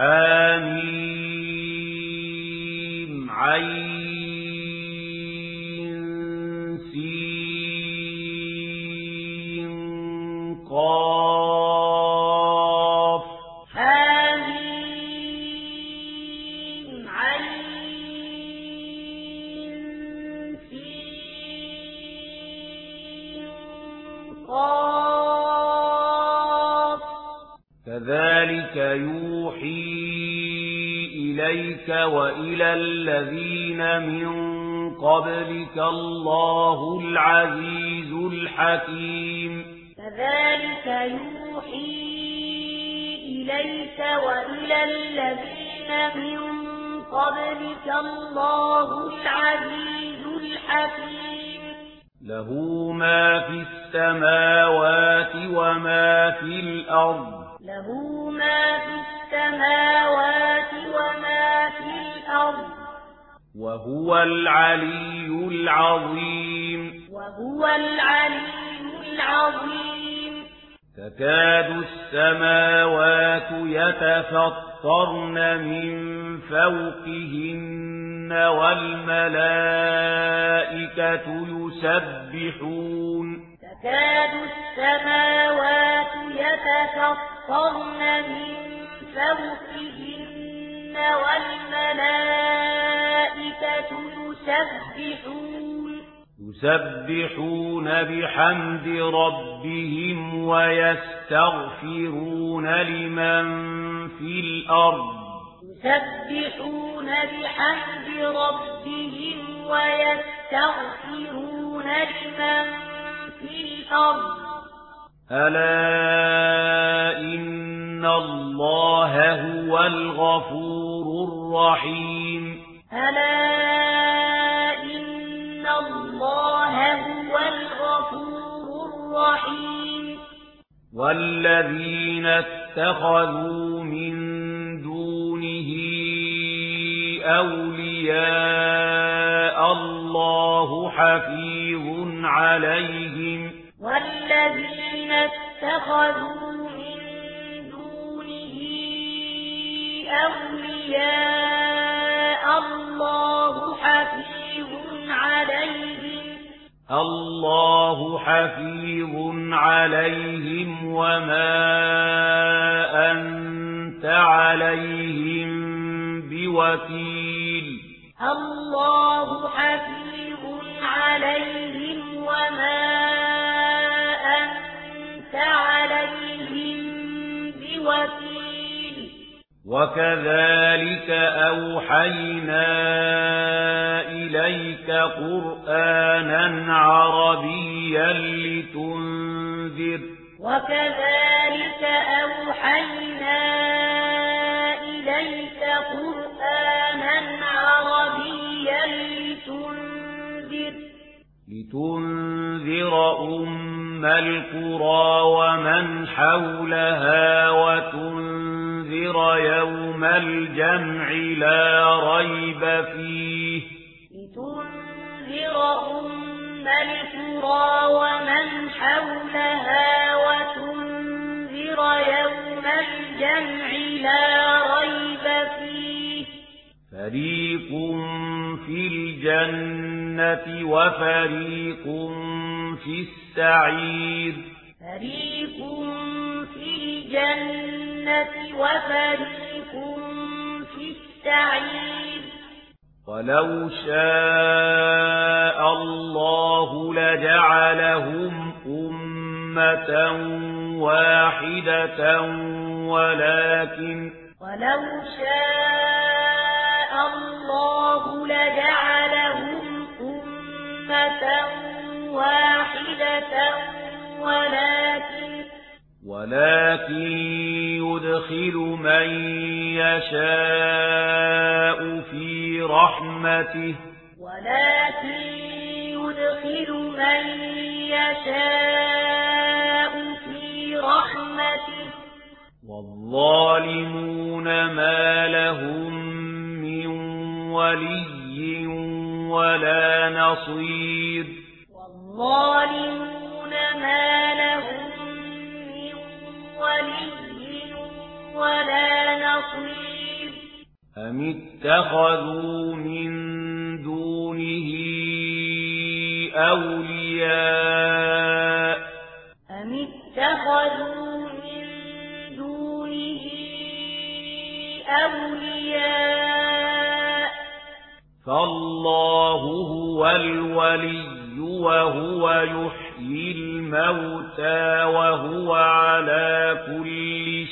حامیم عین سین قاف. حامیم عین سین قاف. كذلك يوحي إليك وإلى الذين من قبلك الله العزيز الحكيم كذلك يوحي إليك وإلى الذين من قبلك الله العزيز الحكيم له ما في السماوات وما في الأرض له ما في السماوات وما في الأرض. وهو العلي العظيم. وهو العلي العظيم. تكاد السماوات يتفطرن من فوقهن والملائكة يسبحون. تكاد السماوات يتفطرن يسخرن من فوقهن والملائكة يسبحون يسبحون بحمد ربهم ويستغفرون لمن في الأرض يسبحون بحمد ربهم ويستغفرون لمن في الأرض ألا إن الله هو الغفور الرحيم ألا إن الله هو الغفور الرحيم والذين اتخذوا من دونه أولياء الله حفيظ عليهم الذين اتخذوا من دونه أولياء الله حفيظ عليهم. الله حفيظ عليهم وما أنت عليهم بوكيل. الله وَكَذَلِكَ أَوْحَيْنَا إِلَيْكَ قُرْآنًا عَرَبِيًّا لِتُنذِرَ وَكَذَلِكَ أَوْحَيْنَا إِلَيْكَ قُرْآنًا عَرَبِيًّا لِتُنذِرَ لِتُنذِرَ أُمَّ الْقُرَى وَمَنْ حَوْلَهَا وَتُنذِرَ لِتُنذِرَ يَوْمَ الْجَمْعِ لَا رَيْبَ فِيهِ لِتُنذِرَ أُمَّ الْقُرَى وَمَنْ حَوْلَهَا وَتُنذِرَ يَوْمَ الْجَمْعِ لَا رَيْبَ فِيهِ فَرِيقٌ فِي الْجَنَّةِ وَفَرِيقٌ فِي السَّعِيرِ فَرِيقٌ فِي الْجَنَّةِ الجنة وفريق في السعير. ولو شاء الله لجعلهم أمة واحدة ولكن ولو شاء الله لجعلهم أمة واحدة ولكن ولكن يُدْخِلُ مَن يَشَاءُ فِي رَحْمَتِهِ وَلَكِن يُدْخِلُ مَن يَشَاءُ فِي رَحْمَتِهِ وَالظَّالِمُونَ مَا لَهُم مِّن وَلِيٍّ وَلَا نَصِيرٍ وَالظَّالِمُونَ مَا لَهُم مِّن وَلِيٍّ ولا نصير. أم اتخذوا من دونه أولياء أم اتخذوا من دونه أولياء فالله هو الولي وهو يحيي الموتى وهو على كل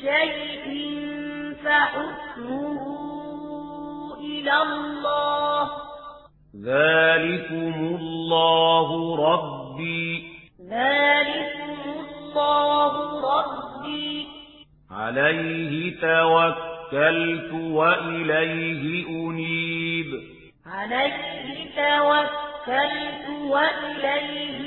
شيء فحكمه إلى الله. ذلكم الله ربي. ذلكم الله ربي. عليه توكلت وإليه أنيب. عليه توكلت وإليه